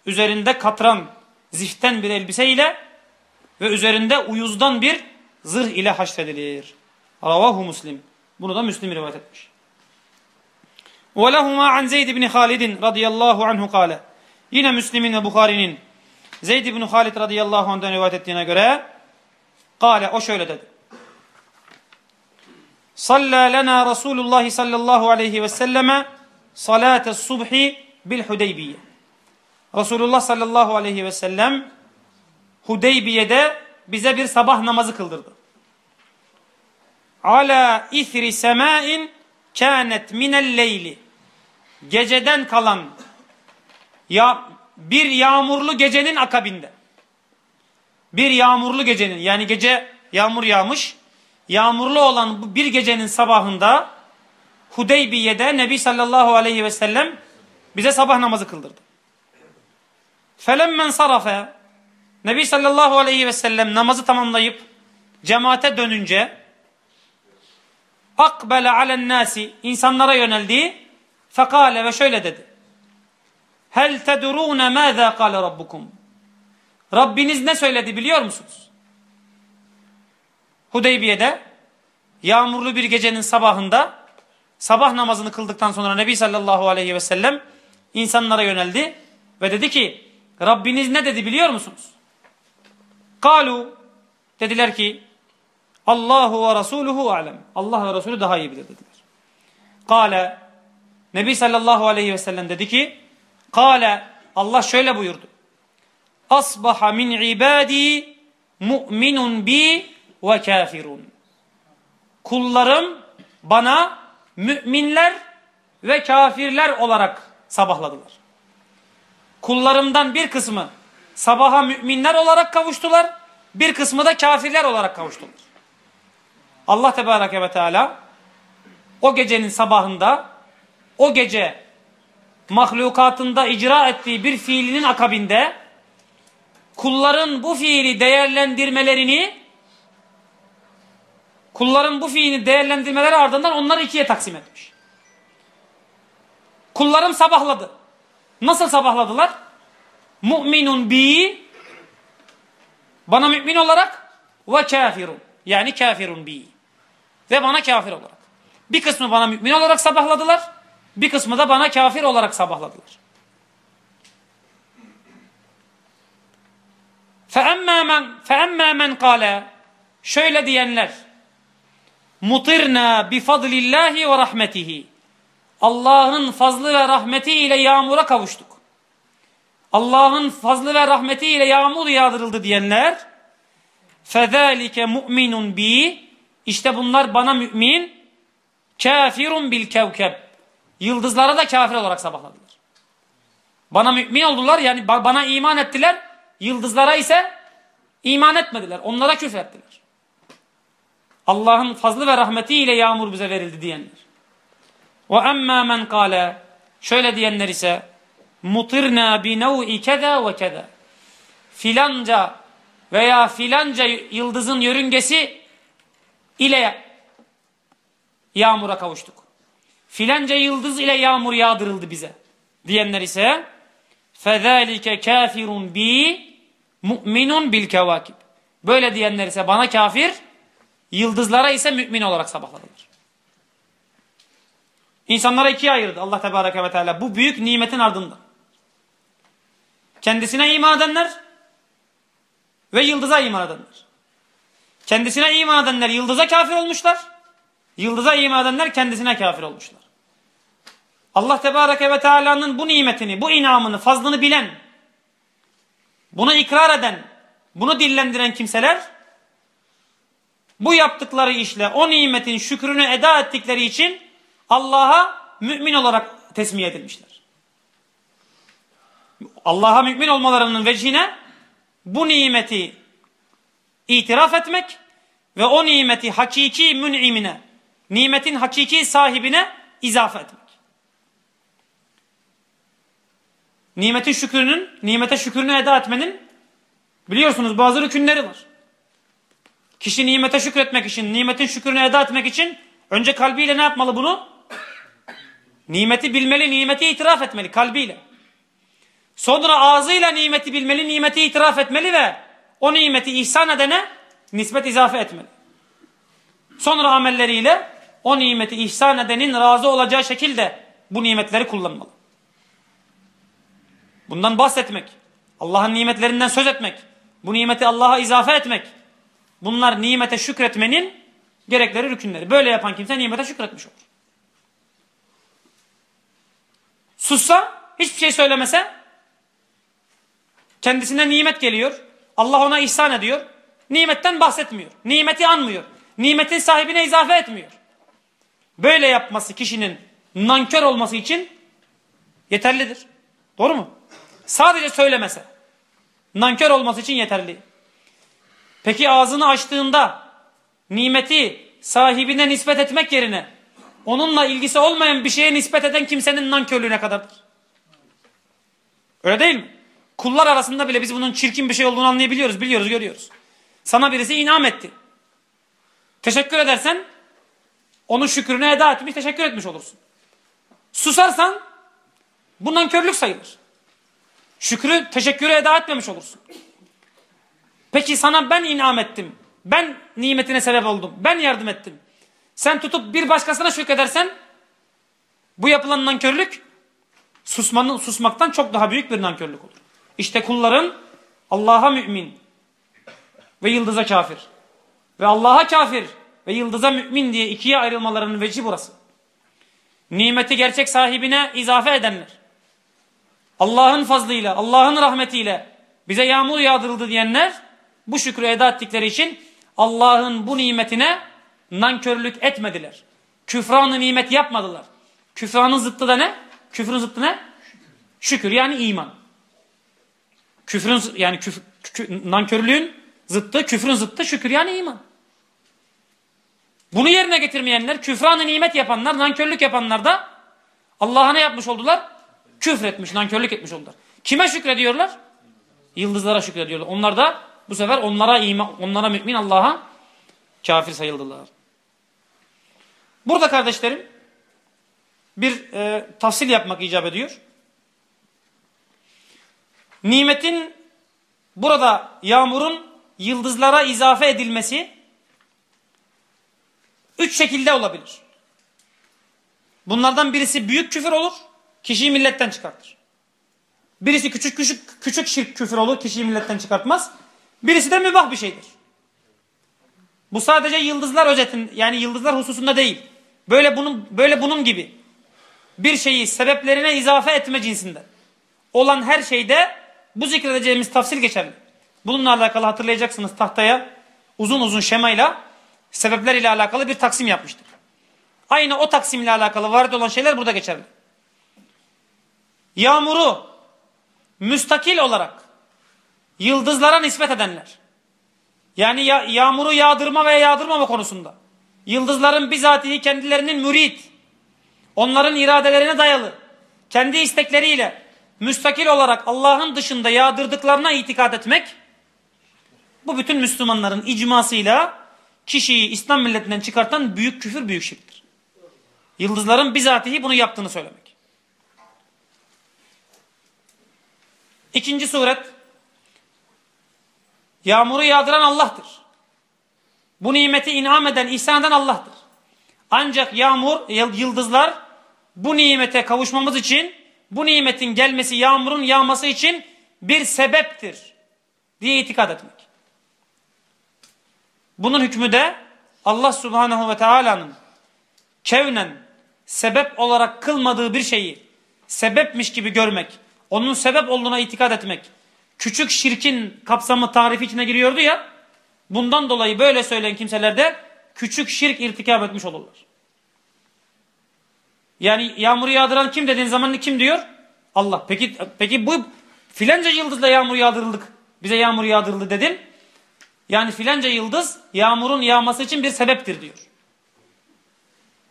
üzerinde katran, ziften bir elbise ile ve üzerinde uyuzdan bir zırh ile haşredilir. Ravahu Muslim. Bunu da Müslim rivayet etmiş. وَلَهُمَا عَنْ زَيْدِ بْنِ خَالِدٍ radıyallahu anhu kâle. Yine Müslim'in ve Bukhari'nin Zeyd ibn Halid radıyallahu anh'dan rivayet ettiğine göre kâle o şöyle dedi. Salla lena Resulullah sallallahu aleyhi ve selleme salate subhi bil Hudeybiye. Resulullah sallallahu aleyhi ve sellem Hudeybiye'de bize bir sabah namazı kıldırdı. Ala ithri semain kânet minel leyli. Geceden kalan ya bir yağmurlu gecenin akabinde. Bir yağmurlu gecenin yani gece yağmur yağmış. Yağmurlu olan bir gecenin sabahında Hudeybiye'de Nebi sallallahu aleyhi ve sellem bize sabah namazı kıldırdı. Felemmen sarafe Nebi sallallahu aleyhi ve sellem namazı tamamlayıp cemaate dönünce akbele alen nasi insanlara yöneldi fekale ve şöyle dedi. Hel tedurune mâzâ kâle rabbukum. Rabbiniz ne söyledi biliyor musunuz? Hudeybiye'de yağmurlu bir gecenin sabahında sabah namazını kıldıktan sonra Nebi sallallahu aleyhi ve sellem insanlara yöneldi ve dedi ki Rabbiniz ne dedi biliyor musunuz? Kalu dediler ki Allahu ve Resuluhu alem. Allah ve Resulü daha iyi bilir dediler. Kale Nebi sallallahu aleyhi ve sellem dedi ki Kale Allah şöyle buyurdu. Asbaha min ibadi mu'minun bi ve kafirun. Kullarım bana müminler ve kafirler olarak sabahladılar. Kullarımdan bir kısmı sabaha müminler olarak kavuştular, bir kısmı da kafirler olarak kavuştular. Allah Tebareke ve Teala o gecenin sabahında o gece mahlukatında icra ettiği bir fiilinin akabinde kulların bu fiili değerlendirmelerini kulların bu fiilini değerlendirmeleri ardından onları ikiye taksim etmiş. Kullarım sabahladı. Nasıl sabahladılar? Mu'minun bi bana mümin olarak ve kafirun yani kafirun bi ve bana kafir olarak. Bir kısmı bana mümin olarak sabahladılar. Bir kısmı da bana kafir olarak sabahladılar. فَاَمَّا مَنْ, فَاَمَّا مَنْ قَالَ Şöyle diyenler mutirna bifadlillahi ve rahmetihi Allah'ın fazlı ve rahmetiyle yağmura kavuştuk. Allah'ın fazlı ve rahmetiyle yağmur yağdırıldı diyenler فَذَٰلِكَ مُؤْمِنٌ bi işte bunlar bana mümin kafirun bil kevkeb yıldızlara da kafir olarak sabahladılar. Bana mümin oldular yani bana iman ettiler yıldızlara ise iman etmediler onlara küfür ettiler. Allah'ın fazlı ve rahmetiyle yağmur bize verildi diyenler. Ve emmâ men kâle şöyle diyenler ise mutirna bi nev'i keda ve keda filanca veya filanca yıldızın yörüngesi ile yağmura kavuştuk Filanca yıldız ile yağmur yağdırıldı bize diyenler ise فَذَٰلِكَ كَافِرٌ bi mu'minun bil kevakib. Böyle diyenler ise bana kafir, yıldızlara ise mümin olarak sabahladılar. İnsanlara ikiye ayırdı Allah Tebareke ve Teala bu büyük nimetin ardından. Kendisine iman edenler ve yıldıza iman edenler. Kendisine iman edenler yıldıza kafir olmuşlar. Yıldıza iman edenler kendisine kafir olmuşlar. Allah Tebareke ve Teala'nın bu nimetini, bu inamını, fazlını bilen, bunu ikrar eden, bunu dillendiren kimseler bu yaptıkları işle o nimetin şükrünü eda ettikleri için Allah'a mümin olarak tesmiye edilmişler. Allah'a mümin olmalarının vecihine bu nimeti itiraf etmek ve o nimeti hakiki mün'imine, nimetin hakiki sahibine izafe etmek. Nimetin şükrünün, nimete şükrünü eda etmenin biliyorsunuz bazı rükünleri var. Kişi nimete şükretmek için, nimetin şükrünü eda etmek için önce kalbiyle ne yapmalı bunu? Nimeti bilmeli, nimeti itiraf etmeli kalbiyle. Sonra ağzıyla nimeti bilmeli, nimeti itiraf etmeli ve o nimeti ihsan edene nispet izafe etmeli. Sonra amelleriyle o nimeti ihsan edenin razı olacağı şekilde bu nimetleri kullanmalı. Bundan bahsetmek, Allah'ın nimetlerinden söz etmek, bu nimeti Allah'a izafe etmek, bunlar nimete şükretmenin gerekleri rükünleri. Böyle yapan kimse nimete şükretmiş olur. Sussa, hiçbir şey söylemese, kendisine nimet geliyor, Allah ona ihsan ediyor, nimetten bahsetmiyor, nimeti anmıyor, nimetin sahibine izafe etmiyor. Böyle yapması kişinin nankör olması için yeterlidir. Doğru mu? Sadece söylemese. Nankör olması için yeterli. Peki ağzını açtığında nimeti sahibine nispet etmek yerine onunla ilgisi olmayan bir şeye nispet eden kimsenin nankörlüğüne kadardır. Öyle değil mi? Kullar arasında bile biz bunun çirkin bir şey olduğunu anlayabiliyoruz, biliyoruz, görüyoruz. Sana birisi inam etti. Teşekkür edersen onun şükrünü eda etmiş, teşekkür etmiş olursun. Susarsan bu nankörlük sayılır. Şükrü, teşekkürü eda etmemiş olursun. Peki sana ben inam ettim. Ben nimetine sebep oldum. Ben yardım ettim. Sen tutup bir başkasına şükredersen bu yapılan nankörlük susmanın, susmaktan çok daha büyük bir nankörlük olur. İşte kulların Allah'a mümin ve yıldıza kafir ve Allah'a kafir ve yıldıza mümin diye ikiye ayrılmalarının veci burası. Nimeti gerçek sahibine izafe edenler. Allah'ın fazlıyla, Allah'ın rahmetiyle bize yağmur yağdırıldı diyenler bu şükrü eda ettikleri için Allah'ın bu nimetine nankörlük etmediler. Küfranı nimet yapmadılar. Küfranın zıttı da ne? Küfrün zıttı ne? Şükür yani iman. Küfrün yani küf, kü, nankörlüğün zıttı, küfrün zıttı şükür yani iman. Bunu yerine getirmeyenler, küfranı nimet yapanlar, nankörlük yapanlar da Allah'a ne yapmış oldular? Küfretmiş, nankörlük etmiş oldular. Kime şükrediyorlar? Yıldızlara şükrediyorlar. Onlar da bu sefer onlara iman, onlara mümin Allah'a kafir sayıldılar. Burada kardeşlerim bir e, tafsil yapmak icap ediyor. Nimetin burada yağmurun yıldızlara izafe edilmesi üç şekilde olabilir. Bunlardan birisi büyük küfür olur, kişiyi milletten çıkartır. Birisi küçük küçük küçük şirk küfür olur, kişiyi milletten çıkartmaz. Birisi de mübah bir şeydir. Bu sadece yıldızlar özetin yani yıldızlar hususunda değil. Böyle bunun böyle bunun gibi bir şeyi sebeplerine izafe etme cinsinden olan her şeyde bu zikredeceğimiz tafsil geçerli. Bununla alakalı hatırlayacaksınız tahtaya uzun uzun şemayla sebepler ile alakalı bir taksim yapmıştık. Aynı o taksimle alakalı varit olan şeyler burada geçerli. Yağmuru müstakil olarak yıldızlara nispet edenler. Yani ya, yağmuru yağdırma veya yağdırmama konusunda. Yıldızların bizatihi kendilerinin mürit, onların iradelerine dayalı, kendi istekleriyle müstakil olarak Allah'ın dışında yağdırdıklarına itikad etmek, bu bütün Müslümanların icmasıyla kişiyi İslam milletinden çıkartan büyük küfür, büyük şirktir. Yıldızların bizatihi bunu yaptığını söylemek. İkinci suret, yağmuru yağdıran Allah'tır. Bu nimeti inam eden, ihsan eden Allah'tır. Ancak yağmur, yıldızlar bu nimete kavuşmamız için, bu nimetin gelmesi, yağmurun yağması için bir sebeptir diye itikad etmek. Bunun hükmü de Allah subhanehu ve teala'nın kevnen sebep olarak kılmadığı bir şeyi sebepmiş gibi görmek, onun sebep olduğuna itikad etmek, küçük şirkin kapsamı tarifi içine giriyordu ya, bundan dolayı böyle söyleyen kimseler de küçük şirk irtikap etmiş olurlar. Yani yağmuru yağdıran kim dediğin zaman kim diyor? Allah. Peki peki bu filanca yıldızla yağmur yağdırıldık. Bize yağmur yağdırıldı dedin. Yani filanca yıldız yağmurun yağması için bir sebeptir diyor.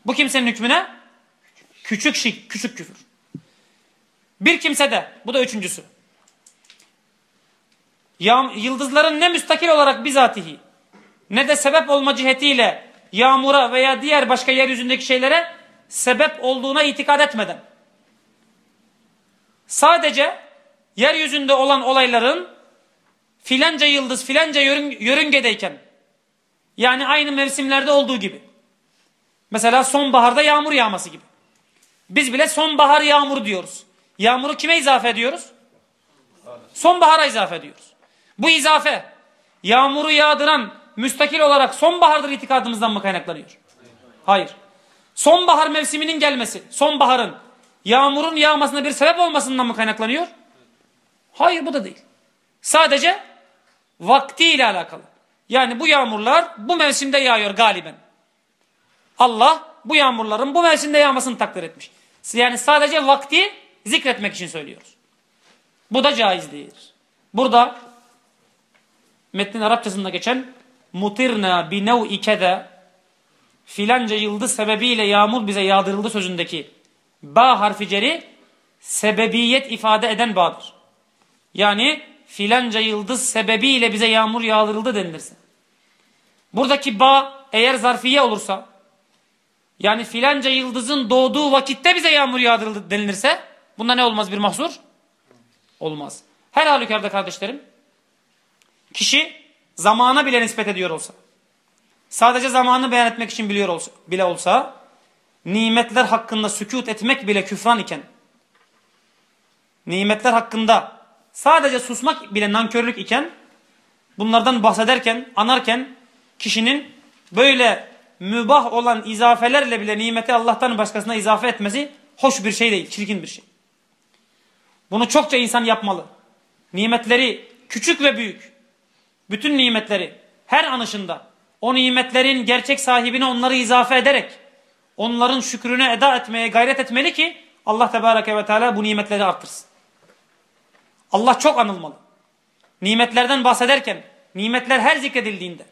Bu kimsenin hükmüne? Küçük şirk, küçük küfür. Bir kimse de, bu da üçüncüsü. Yıldızların ne müstakil olarak bizatihi ne de sebep olma cihetiyle yağmura veya diğer başka yeryüzündeki şeylere sebep olduğuna itikad etmeden sadece yeryüzünde olan olayların filanca yıldız filanca yörüngedeyken yani aynı mevsimlerde olduğu gibi mesela sonbaharda yağmur yağması gibi biz bile sonbahar yağmur diyoruz. Yağmuru kime izafe ediyoruz? Sonbahara izafe ediyoruz. Bu izafe yağmuru yağdıran müstakil olarak sonbahardır itikadımızdan mı kaynaklanıyor? Hayır. Sonbahar mevsiminin gelmesi, sonbaharın yağmurun yağmasına bir sebep olmasından mı kaynaklanıyor? Hayır bu da değil. Sadece vaktiyle alakalı. Yani bu yağmurlar bu mevsimde yağıyor galiben. Allah bu yağmurların bu mevsimde yağmasını takdir etmiş. Yani sadece vakti zikretmek için söylüyoruz. Bu da caiz değildir. Burada metnin Arapçasında geçen mutirna bi nev'i keda filanca yıldız sebebiyle yağmur bize yağdırıldı sözündeki ba harfi ceri sebebiyet ifade eden bağdır. Yani filanca yıldız sebebiyle bize yağmur yağdırıldı denilirse. Buradaki ba eğer zarfiye olursa yani filanca yıldızın doğduğu vakitte bize yağmur yağdırıldı denilirse bunda ne olmaz bir mahsur? Olmaz. Her halükarda kardeşlerim kişi zamana bile nispet ediyor olsa sadece zamanı beyan etmek için biliyor olsa, bile olsa nimetler hakkında sükut etmek bile küfran iken nimetler hakkında sadece susmak bile nankörlük iken bunlardan bahsederken, anarken kişinin böyle mübah olan izafelerle bile nimeti Allah'tan başkasına izafe etmesi hoş bir şey değil, çirkin bir şey. Bunu çokça insan yapmalı. Nimetleri küçük ve büyük, bütün nimetleri her anışında o nimetlerin gerçek sahibine onları izafe ederek onların şükrüne eda etmeye gayret etmeli ki Allah Tebareke ve Teala bu nimetleri arttırsın. Allah çok anılmalı. Nimetlerden bahsederken, nimetler her zikredildiğinde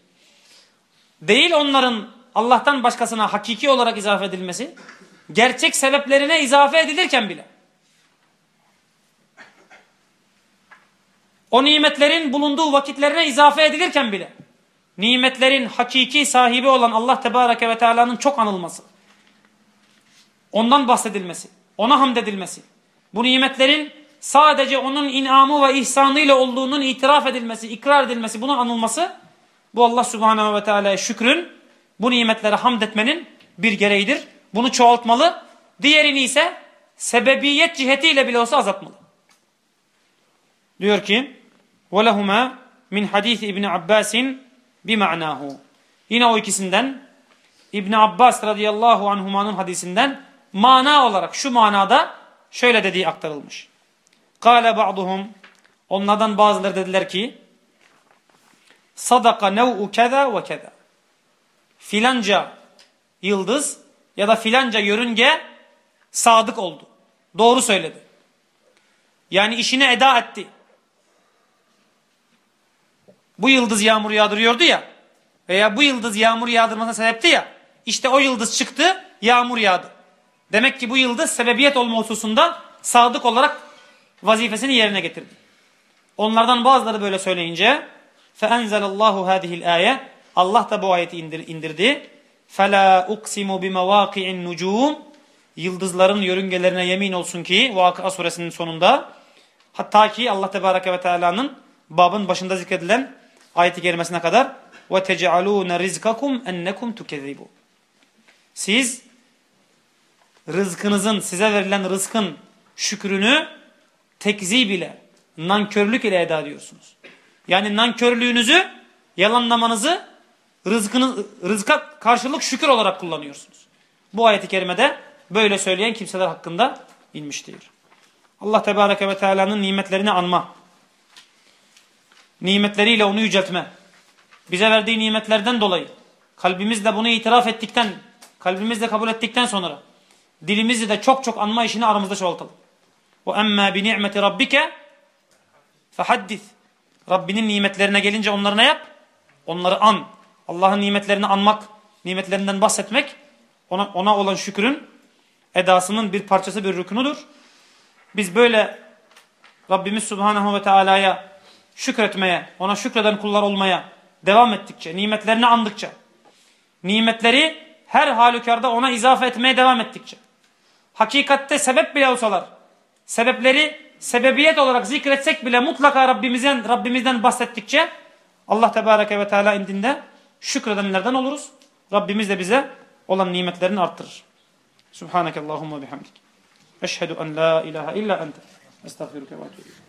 değil onların Allah'tan başkasına hakiki olarak izafe edilmesi, gerçek sebeplerine izafe edilirken bile o nimetlerin bulunduğu vakitlerine izafe edilirken bile nimetlerin hakiki sahibi olan Allah Tebareke ve Teala'nın çok anılması, ondan bahsedilmesi, ona hamd edilmesi, bu nimetlerin sadece onun inamı ve ihsanıyla olduğunun itiraf edilmesi, ikrar edilmesi, buna anılması, bu Allah Subhanahu ve Teala'ya şükrün, bu nimetlere hamd etmenin bir gereğidir. Bunu çoğaltmalı, diğerini ise sebebiyet cihetiyle bile olsa azaltmalı. Diyor ki, ve lehuma min hadis İbn Abbas'in bi ma'nahu. Yine o ikisinden İbn Abbas radıyallahu anhuma'nın hadisinden mana olarak şu manada şöyle dediği aktarılmış. Kale ba'duhum onlardan bazıları dediler ki sadaka nev'u keda ve keda. Filanca yıldız ya da filanca yörünge sadık oldu. Doğru söyledi. Yani işini eda etti Bu yıldız yağmur yağdırıyordu ya veya bu yıldız yağmur yağdırmasına sebepti ya işte o yıldız çıktı yağmur yağdı. Demek ki bu yıldız sebebiyet olma hususunda sadık olarak vazifesini yerine getirdi. Onlardan bazıları böyle söyleyince فَاَنْزَلَ اللّٰهُ هَذِهِ الْآيَةِ Allah da bu ayeti indir, indirdi. فَلَا اُقْسِمُ بِمَوَاقِعِ النُّجُومِ Yıldızların yörüngelerine yemin olsun ki Vakıa suresinin sonunda hatta ki Allah Tebareke ve Teala'nın babın başında zikredilen ayeti kerimesine kadar ve tec'alûne rizkakum ennekum tukezibû. Siz rızkınızın size verilen rızkın şükrünü tekzib ile nankörlük ile eda ediyorsunuz. Yani nankörlüğünüzü yalanlamanızı rızkınız, rızka karşılık şükür olarak kullanıyorsunuz. Bu ayeti kerimede böyle söyleyen kimseler hakkında inmiştir. Allah Tebareke ve Teala'nın nimetlerini anma nimetleriyle onu yüceltme. Bize verdiği nimetlerden dolayı kalbimizle bunu itiraf ettikten, kalbimizle kabul ettikten sonra dilimizle de çok çok anma işini aramızda çoğaltalım. Bi ni'meti rabbike fehaddis. Rabbinin nimetlerine gelince onları ne yap? Onları an. Allah'ın nimetlerini anmak, nimetlerinden bahsetmek, ona, ona olan şükrün edasının bir parçası bir rüknudur. Biz böyle Rabbimiz Subhanahu ve Teala'ya şükretmeye, ona şükreden kullar olmaya devam ettikçe, nimetlerini andıkça, nimetleri her halükarda ona izafe etmeye devam ettikçe, hakikatte sebep bile olsalar, sebepleri sebebiyet olarak zikretsek bile mutlaka Rabbimizden, Rabbimizden bahsettikçe Allah Tebareke ve Teala indinde şükredenlerden oluruz. Rabbimiz de bize olan nimetlerini arttırır. Subhaneke Allahumma bihamdik. Eşhedü en la ilahe illa ente. Estağfiruke ve etûbü.